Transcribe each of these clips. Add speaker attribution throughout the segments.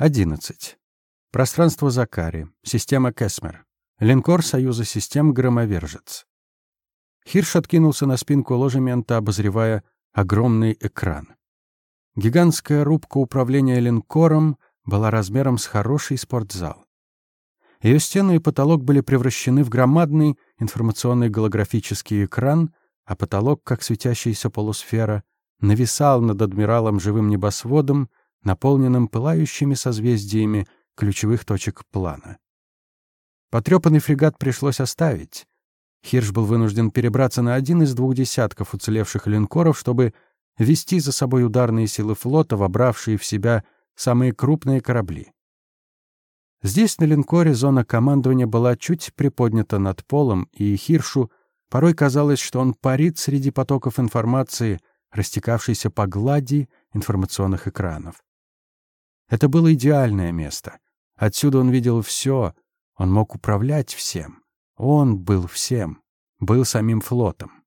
Speaker 1: 11. Пространство Закари. Система Кесмер. Линкор Союза систем «Громовержец». Хирш откинулся на спинку ложемента, обозревая огромный экран. Гигантская рубка управления линкором была размером с хороший спортзал. Ее стены и потолок были превращены в громадный информационный голографический экран, а потолок, как светящаяся полусфера, нависал над адмиралом живым небосводом, наполненным пылающими созвездиями ключевых точек плана. Потрепанный фрегат пришлось оставить. Хирш был вынужден перебраться на один из двух десятков уцелевших линкоров, чтобы вести за собой ударные силы флота, вобравшие в себя самые крупные корабли. Здесь, на линкоре, зона командования была чуть приподнята над полом, и Хиршу порой казалось, что он парит среди потоков информации, растекавшейся по глади информационных экранов. Это было идеальное место. Отсюда он видел все, он мог управлять всем. Он был всем, был самим флотом.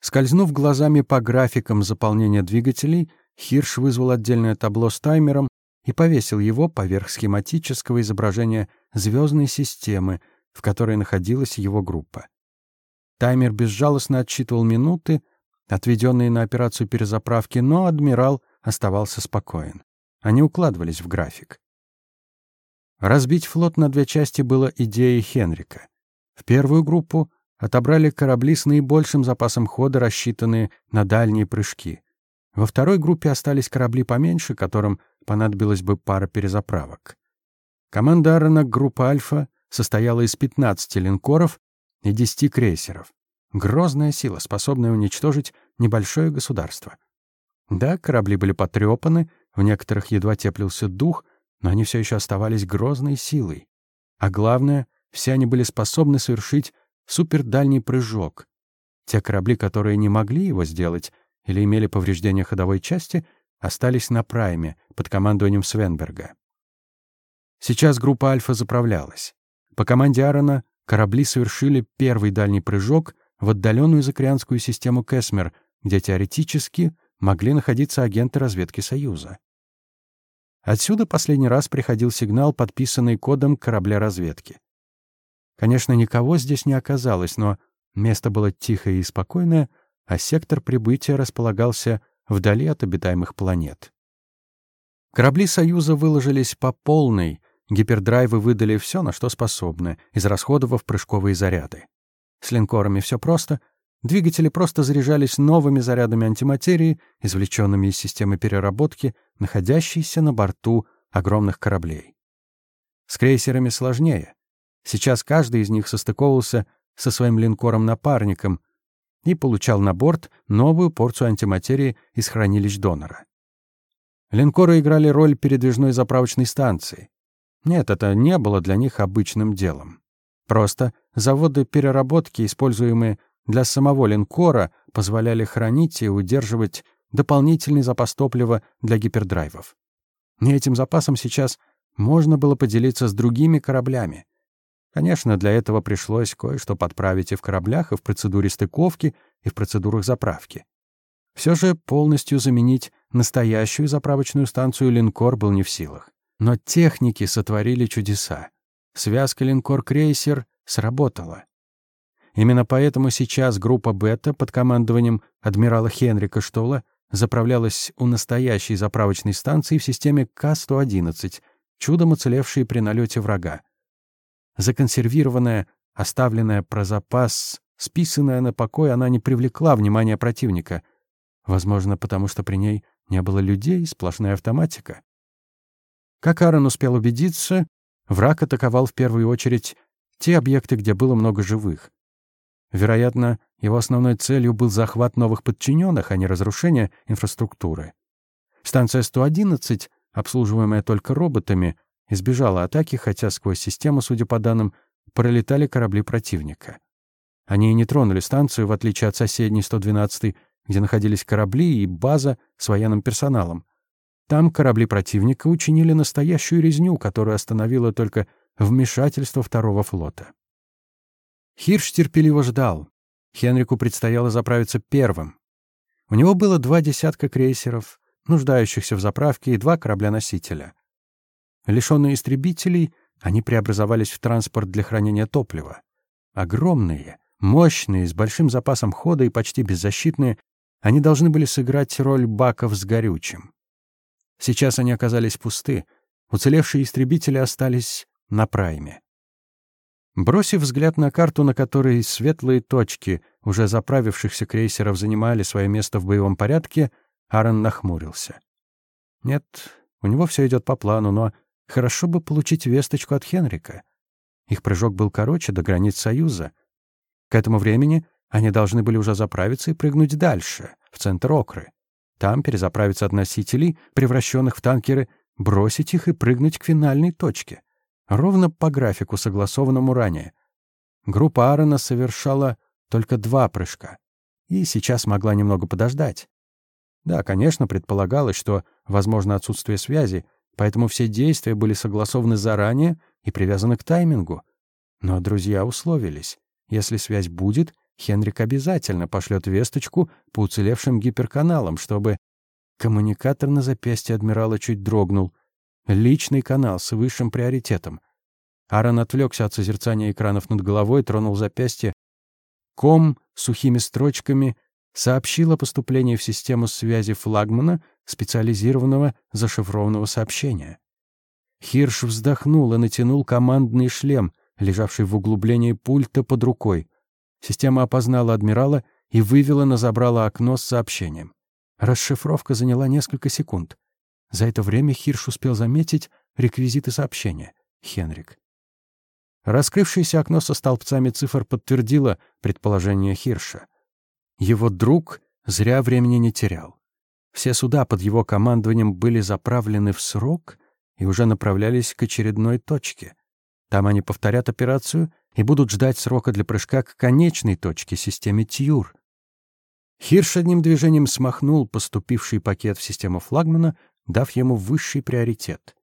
Speaker 1: Скользнув глазами по графикам заполнения двигателей, Хирш вызвал отдельное табло с таймером и повесил его поверх схематического изображения звездной системы, в которой находилась его группа. Таймер безжалостно отсчитывал минуты, отведенные на операцию перезаправки, но адмирал оставался спокоен. Они укладывались в график. Разбить флот на две части было идеей Хенрика. В первую группу отобрали корабли с наибольшим запасом хода, рассчитанные на дальние прыжки. Во второй группе остались корабли поменьше, которым понадобилась бы пара перезаправок. Команда Аарона группа «Альфа» состояла из 15 линкоров и 10 крейсеров. Грозная сила, способная уничтожить небольшое государство. Да, корабли были потрепаны, в некоторых едва теплился дух, но они все еще оставались грозной силой. А главное, все они были способны совершить супердальний прыжок. Те корабли, которые не могли его сделать или имели повреждения ходовой части, остались на прайме под командованием Свенберга. Сейчас группа «Альфа» заправлялась. По команде Аарона корабли совершили первый дальний прыжок в отдаленную закрианскую систему Кэсмер, где теоретически могли находиться агенты разведки Союза. Отсюда последний раз приходил сигнал, подписанный кодом корабля разведки. Конечно, никого здесь не оказалось, но место было тихое и спокойное, а сектор прибытия располагался вдали от обитаемых планет. Корабли Союза выложились по полной, гипердрайвы выдали все, на что способны, израсходовав прыжковые заряды. С линкорами все просто. Двигатели просто заряжались новыми зарядами антиматерии, извлеченными из системы переработки, находящейся на борту огромных кораблей. С крейсерами сложнее. Сейчас каждый из них состыковывался со своим линкором-напарником и получал на борт новую порцию антиматерии из хранилищ донора. Линкоры играли роль передвижной заправочной станции. Нет, это не было для них обычным делом. Просто заводы переработки, используемые для самого линкора, позволяли хранить и удерживать дополнительный запас топлива для гипердрайвов. И этим запасом сейчас можно было поделиться с другими кораблями. Конечно, для этого пришлось кое-что подправить и в кораблях, и в процедуре стыковки, и в процедурах заправки. Все же полностью заменить настоящую заправочную станцию линкор был не в силах. Но техники сотворили чудеса. Связка линкор-крейсер сработала. Именно поэтому сейчас группа «Бета» под командованием адмирала Хенрика Штола заправлялась у настоящей заправочной станции в системе К-111, чудом уцелевшей при налете врага. Законсервированная, оставленная про запас, списанная на покой, она не привлекла внимания противника. Возможно, потому что при ней не было людей, сплошная автоматика. Как Аарон успел убедиться, враг атаковал в первую очередь те объекты, где было много живых. Вероятно, его основной целью был захват новых подчиненных, а не разрушение инфраструктуры. Станция 111, обслуживаемая только роботами, избежала атаки, хотя сквозь систему, судя по данным, пролетали корабли противника. Они и не тронули станцию, в отличие от соседней 112 где находились корабли и база с военным персоналом. Там корабли противника учинили настоящую резню, которую остановило только вмешательство второго флота. Хирш терпеливо ждал. Хенрику предстояло заправиться первым. У него было два десятка крейсеров, нуждающихся в заправке, и два корабля-носителя. Лишенные истребителей, они преобразовались в транспорт для хранения топлива. Огромные, мощные, с большим запасом хода и почти беззащитные, они должны были сыграть роль баков с горючим. Сейчас они оказались пусты, уцелевшие истребители остались на прайме. Бросив взгляд на карту, на которой светлые точки уже заправившихся крейсеров занимали свое место в боевом порядке, Аарон нахмурился. Нет, у него все идет по плану, но хорошо бы получить весточку от Хенрика. Их прыжок был короче, до границ Союза. К этому времени они должны были уже заправиться и прыгнуть дальше, в центр Окры. Там перезаправиться от носителей, превращенных в танкеры, бросить их и прыгнуть к финальной точке. Ровно по графику, согласованному ранее. Группа Аарона совершала только два прыжка. И сейчас могла немного подождать. Да, конечно, предполагалось, что возможно отсутствие связи, поэтому все действия были согласованы заранее и привязаны к таймингу. Но друзья условились. Если связь будет, Хенрик обязательно пошлет весточку по уцелевшим гиперканалам, чтобы... Коммуникатор на запястье адмирала чуть дрогнул. Личный канал с высшим приоритетом. Аарон отвлекся от созерцания экранов над головой, тронул запястье. Ком сухими строчками сообщил о поступлении в систему связи флагмана, специализированного зашифрованного сообщения. Хирш вздохнул и натянул командный шлем, лежавший в углублении пульта под рукой. Система опознала адмирала и вывела на забрало окно с сообщением. Расшифровка заняла несколько секунд. За это время Хирш успел заметить реквизиты сообщения. Хенрик. Раскрывшееся окно со столбцами цифр подтвердило предположение Хирша. Его друг зря времени не терял. Все суда под его командованием были заправлены в срок и уже направлялись к очередной точке. Там они повторят операцию и будут ждать срока для прыжка к конечной точке системе Тьюр. Хирш одним движением смахнул поступивший пакет в систему флагмана, дав ему высший приоритет.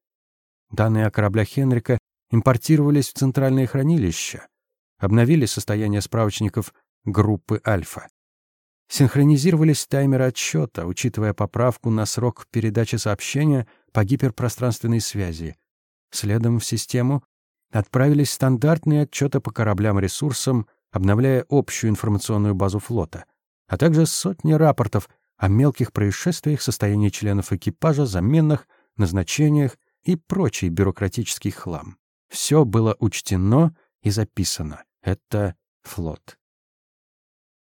Speaker 1: Данные о кораблях Хенрика импортировались в центральные хранилища, обновили состояние справочников группы «Альфа». Синхронизировались таймеры отсчета, учитывая поправку на срок передачи сообщения по гиперпространственной связи. Следом в систему отправились стандартные отчеты по кораблям-ресурсам, обновляя общую информационную базу флота, а также сотни рапортов о мелких происшествиях, состоянии членов экипажа, заменах, назначениях и прочий бюрократический хлам. Все было учтено и записано. Это флот.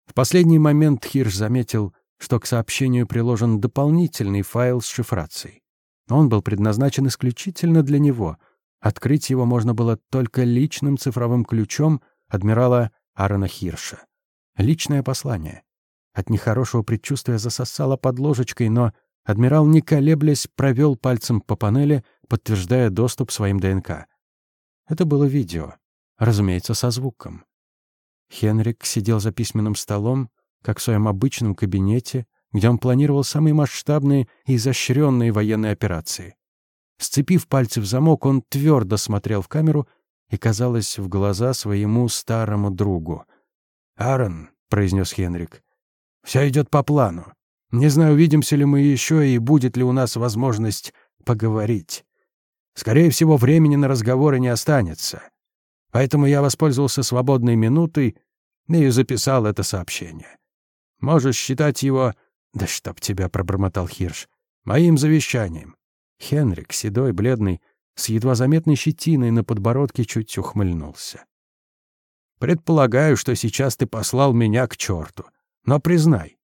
Speaker 1: В последний момент Хирш заметил, что к сообщению приложен дополнительный файл с шифрацией. Он был предназначен исключительно для него. Открыть его можно было только личным цифровым ключом адмирала Аарона Хирша. Личное послание. От нехорошего предчувствия засосало под ложечкой, но адмирал, не колеблясь, провел пальцем по панели, подтверждая доступ своим ДНК. Это было видео, разумеется, со звуком. Хенрик сидел за письменным столом, как в своем обычном кабинете, где он планировал самые масштабные и изощренные военные операции. Сцепив пальцы в замок, он твердо смотрел в камеру и, казалось, в глаза своему старому другу. «Аарон», — произнес Хенрик, — «все идет по плану. Не знаю, увидимся ли мы еще и будет ли у нас возможность поговорить. Скорее всего, времени на разговоры не останется. Поэтому я воспользовался свободной минутой и записал это сообщение. Можешь считать его... Да чтоб тебя, — пробормотал Хирш. Моим завещанием. Хенрик, седой, бледный, с едва заметной щетиной на подбородке чуть ухмыльнулся. Предполагаю, что сейчас ты послал меня к черту. Но признай,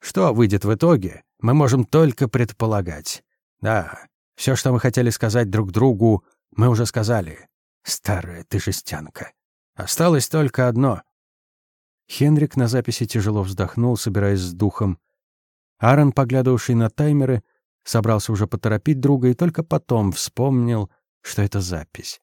Speaker 1: что выйдет в итоге, мы можем только предполагать. Да, все, что мы хотели сказать друг другу, мы уже сказали. Старая ты жестянка. Осталось только одно. Хенрик на записи тяжело вздохнул, собираясь с духом. Аарон, поглядывавший на таймеры, собрался уже поторопить друга и только потом вспомнил, что это запись.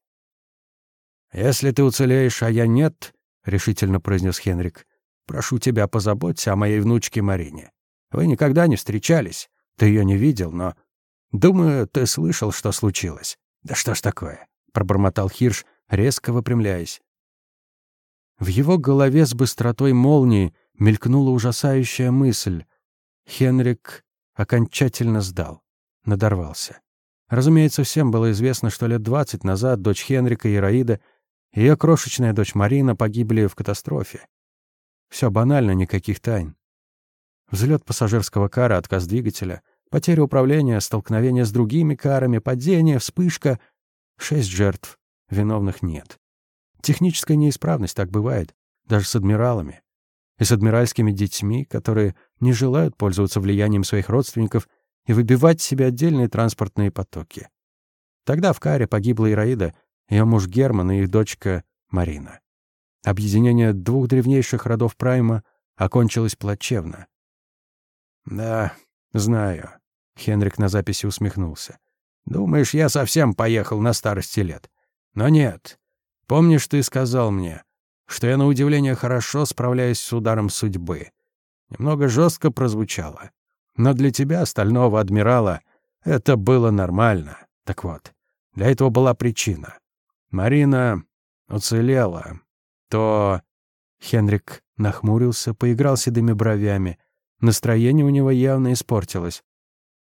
Speaker 1: «Если ты уцелеешь, а я нет», — решительно произнес Хенрик, — «прошу тебя, позаботься о моей внучке Марине. Вы никогда не встречались, ты ее не видел, но «Думаю, ты слышал, что случилось». «Да что ж такое?» — пробормотал Хирш, резко выпрямляясь. В его голове с быстротой молнии мелькнула ужасающая мысль. Хенрик окончательно сдал, надорвался. Разумеется, всем было известно, что лет двадцать назад дочь Хенрика и Ираида и ее крошечная дочь Марина погибли в катастрофе. Все банально, никаких тайн. Взлет пассажирского кара, отказ двигателя, потеря управления, столкновение с другими карами, падение, вспышка. Шесть жертв. Виновных нет. Техническая неисправность, так бывает. Даже с адмиралами. И с адмиральскими детьми, которые не желают пользоваться влиянием своих родственников и выбивать себе отдельные транспортные потоки. Тогда в каре погибла Ираида, ее муж Герман и их дочка Марина. Объединение двух древнейших родов Прайма окончилось плачевно. «Да, знаю», — Хенрик на записи усмехнулся. «Думаешь, я совсем поехал на старости лет? Но нет. Помнишь, ты сказал мне, что я на удивление хорошо справляюсь с ударом судьбы? Немного жестко прозвучало. Но для тебя, стального адмирала, это было нормально. Так вот, для этого была причина. Марина уцелела. То... Хенрик нахмурился, поиграл седыми бровями. Настроение у него явно испортилось.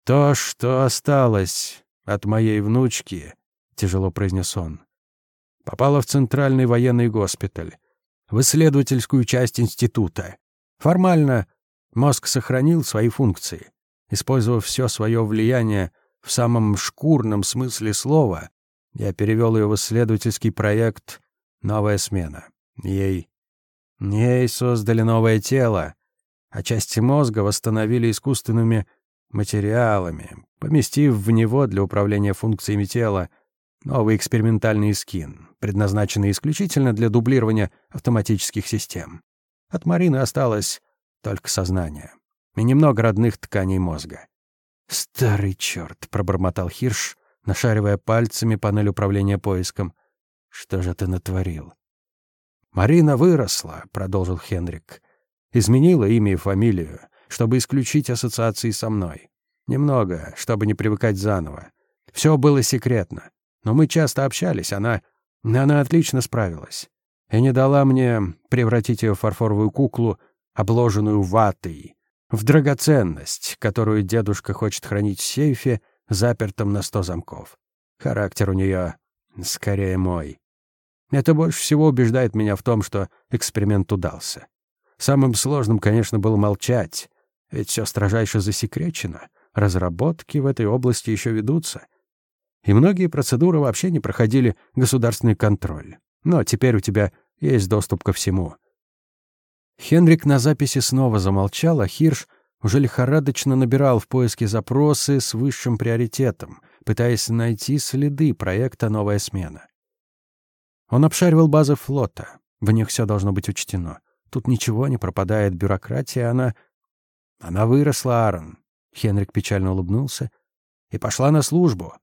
Speaker 1: «То, что осталось от моей внучки», — тяжело произнес он, — попало в Центральный военный госпиталь, в исследовательскую часть института. Формально мозг сохранил свои функции. Использовав все свое влияние в самом шкурном смысле слова, я перевел ее в исследовательский проект «Новая смена». Ей... Ей создали новое тело, а части мозга восстановили искусственными материалами, поместив в него для управления функциями тела новый экспериментальный скин, предназначенный исключительно для дублирования автоматических систем. От Марины осталось только сознание и немного родных тканей мозга. «Старый черт!» — пробормотал Хирш, нашаривая пальцами панель управления поиском. «Что же ты натворил?» «Марина выросла», — продолжил Хенрик. «Изменила имя и фамилию, чтобы исключить ассоциации со мной. Немного, чтобы не привыкать заново. Все было секретно. Но мы часто общались, она... Она отлично справилась. И не дала мне превратить ее в фарфоровую куклу, обложенную ватой, в драгоценность, которую дедушка хочет хранить в сейфе, запертом на сто замков. Характер у нее скорее мой. Это больше всего убеждает меня в том, что эксперимент удался. Самым сложным, конечно, было молчать, ведь все строжайше засекречено, разработки в этой области еще ведутся. И многие процедуры вообще не проходили государственный контроль. Но теперь у тебя есть доступ ко всему. Хенрик на записи снова замолчал, а Хирш уже лихорадочно набирал в поиске запросы с высшим приоритетом, пытаясь найти следы проекта «Новая смена». Он обшаривал базы флота. В них все должно быть учтено. Тут ничего не пропадает, бюрократия, она... Она выросла, Аарон. Хенрик печально улыбнулся. И пошла на службу.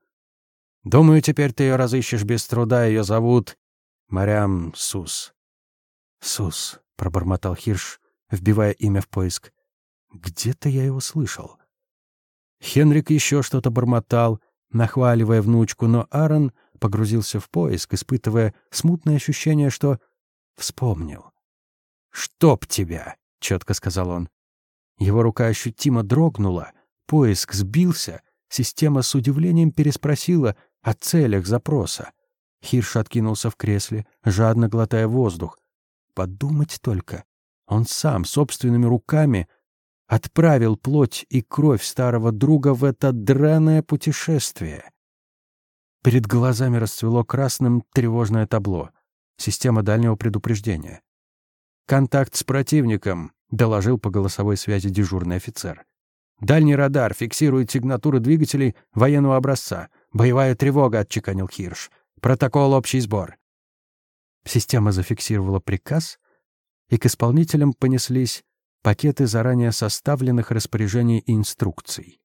Speaker 1: Думаю, теперь ты ее разыщешь без труда. Ее зовут Марям Сус. Сус, пробормотал Хирш, вбивая имя в поиск. Где-то я его слышал. Хенрик еще что-то бормотал, нахваливая внучку, но Аарон погрузился в поиск, испытывая смутное ощущение, что вспомнил. «Чтоб тебя!» — четко сказал он. Его рука ощутимо дрогнула, поиск сбился, система с удивлением переспросила о целях запроса. Хирш откинулся в кресле, жадно глотая воздух. Подумать только. Он сам собственными руками отправил плоть и кровь старого друга в это драное путешествие. Перед глазами расцвело красным тревожное табло. Система дальнего предупреждения. «Контакт с противником», — доложил по голосовой связи дежурный офицер. «Дальний радар фиксирует сигнатуры двигателей военного образца. Боевая тревога», — отчеканил Хирш. «Протокол общий сбор». Система зафиксировала приказ, и к исполнителям понеслись пакеты заранее составленных распоряжений и инструкций.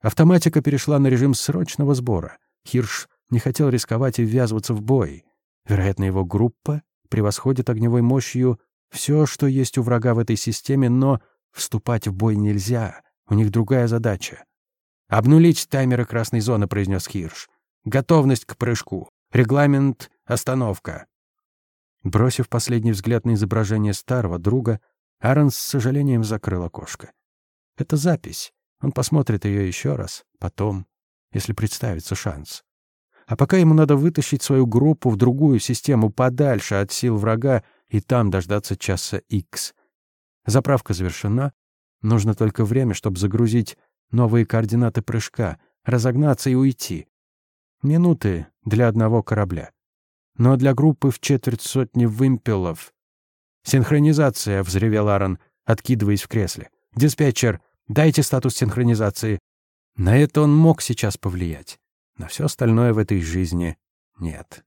Speaker 1: Автоматика перешла на режим срочного сбора. Хирш не хотел рисковать и ввязываться в бой. Вероятно, его группа превосходит огневой мощью все, что есть у врага в этой системе, но вступать в бой нельзя. У них другая задача. «Обнулить таймеры красной зоны», — произнес Хирш. «Готовность к прыжку. Регламент — остановка». Бросив последний взгляд на изображение старого друга, Аарон с сожалением закрыл окошко. Это запись. Он посмотрит ее еще раз, потом. Если представится шанс. А пока ему надо вытащить свою группу в другую систему подальше от сил врага и там дождаться часа X. Заправка завершена. Нужно только время, чтобы загрузить новые координаты прыжка, разогнаться и уйти. Минуты для одного корабля. Но для группы в четверть сотни вымпелов... «Синхронизация!» — взревел Аарон, откидываясь в кресле. «Диспетчер, дайте статус синхронизации!» На это он мог сейчас повлиять. На все остальное в этой жизни нет.